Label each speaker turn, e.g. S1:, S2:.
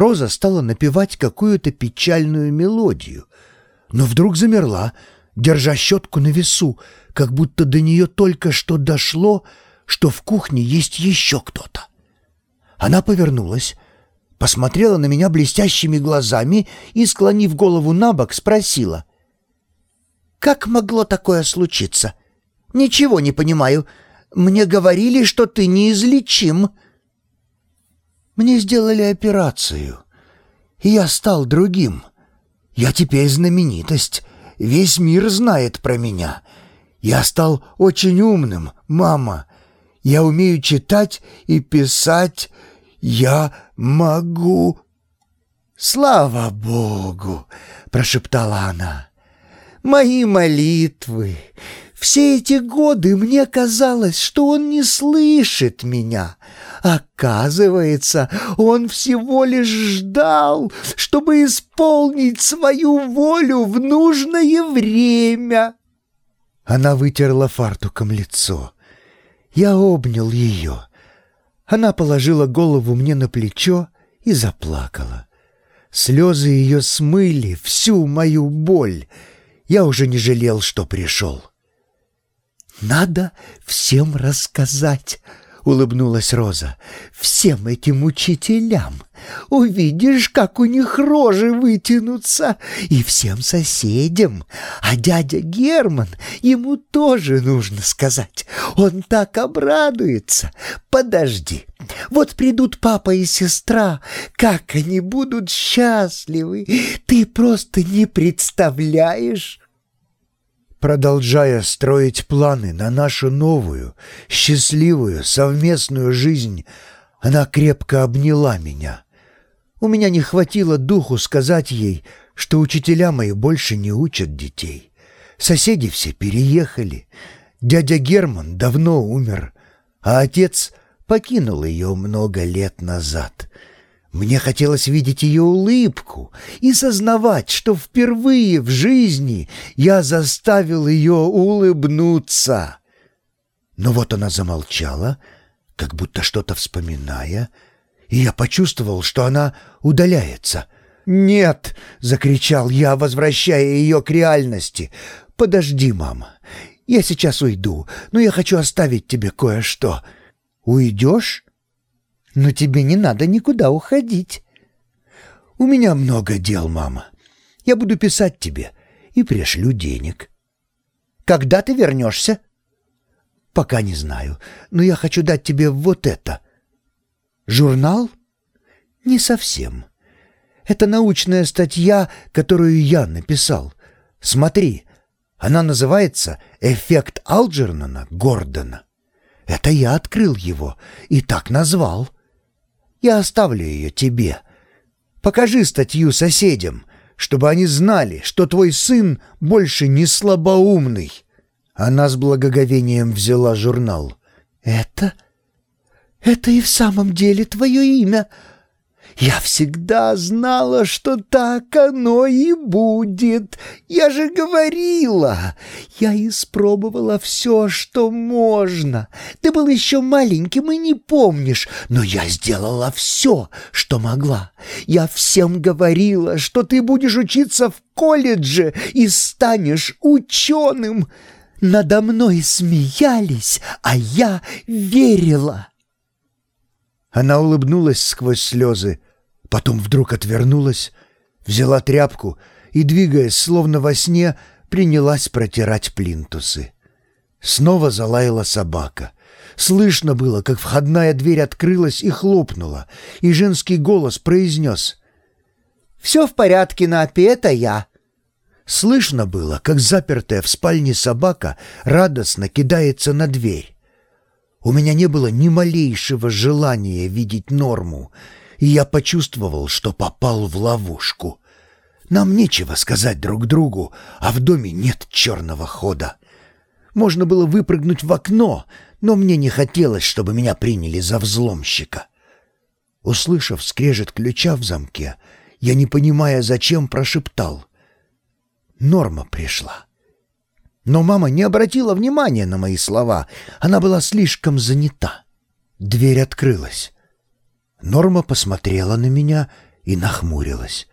S1: Роза стала напевать какую-то печальную мелодию, но вдруг замерла, держа щетку на весу, как будто до нее только что дошло, что в кухне есть еще кто-то. Она повернулась, посмотрела на меня блестящими глазами и, склонив голову на бок, спросила. «Как могло такое случиться? Ничего не понимаю. Мне говорили, что ты неизлечим». Мне сделали операцию, и я стал другим. Я теперь знаменитость. Весь мир знает про меня. Я стал очень умным, мама. Я умею читать и писать. Я могу...» «Слава Богу!» — прошептала она. «Мои молитвы! Все эти годы мне казалось, что он не слышит меня. Оказывается, он всего лишь ждал, чтобы исполнить свою волю в нужное время». Она вытерла фартуком лицо. Я обнял ее. Она положила голову мне на плечо и заплакала. Слезы ее смыли всю мою боль. Я уже не жалел, что пришел. «Надо всем рассказать», — улыбнулась Роза. «Всем этим учителям. Увидишь, как у них рожи вытянутся. И всем соседям. А дядя Герман, ему тоже нужно сказать. Он так обрадуется. Подожди. Вот придут папа и сестра. Как они будут счастливы. Ты просто не представляешь». Продолжая строить планы на нашу новую, счастливую, совместную жизнь, она крепко обняла меня. У меня не хватило духу сказать ей, что учителя мои больше не учат детей. Соседи все переехали. Дядя Герман давно умер, а отец покинул ее много лет назад — мне хотелось видеть ее улыбку и сознавать, что впервые в жизни я заставил ее улыбнуться. Но вот она замолчала, как будто что-то вспоминая, и я почувствовал, что она удаляется. «Нет!» — закричал я, возвращая ее к реальности. «Подожди, мама. Я сейчас уйду, но я хочу оставить тебе кое-что. Уйдешь?» Но тебе не надо никуда уходить. У меня много дел, мама. Я буду писать тебе и пришлю денег. Когда ты вернешься? Пока не знаю, но я хочу дать тебе вот это. Журнал? Не совсем. Это научная статья, которую я написал. Смотри, она называется «Эффект Алджернона Гордона». Это я открыл его и так назвал. Я оставлю ее тебе. Покажи статью соседям, чтобы они знали, что твой сын больше не слабоумный». Она с благоговением взяла журнал. «Это... это и в самом деле твое имя?» Я всегда знала, что так оно и будет. Я же говорила. Я испробовала все, что можно. Ты был еще маленьким и не помнишь, но я сделала все, что могла. Я всем говорила, что ты будешь учиться в колледже и станешь ученым. Надо мной смеялись, а я верила. Она улыбнулась сквозь слезы. Потом вдруг отвернулась, взяла тряпку и, двигаясь словно во сне, принялась протирать плинтусы. Снова залаяла собака. Слышно было, как входная дверь открылась и хлопнула, и женский голос произнес «Все в порядке, Напи, это я». Слышно было, как запертая в спальне собака радостно кидается на дверь. У меня не было ни малейшего желания видеть норму, и я почувствовал, что попал в ловушку. Нам нечего сказать друг другу, а в доме нет черного хода. Можно было выпрыгнуть в окно, но мне не хотелось, чтобы меня приняли за взломщика. Услышав скрежет ключа в замке, я, не понимая зачем, прошептал. Норма пришла. Но мама не обратила внимания на мои слова. Она была слишком занята. Дверь открылась. Норма посмотрела на меня и нахмурилась.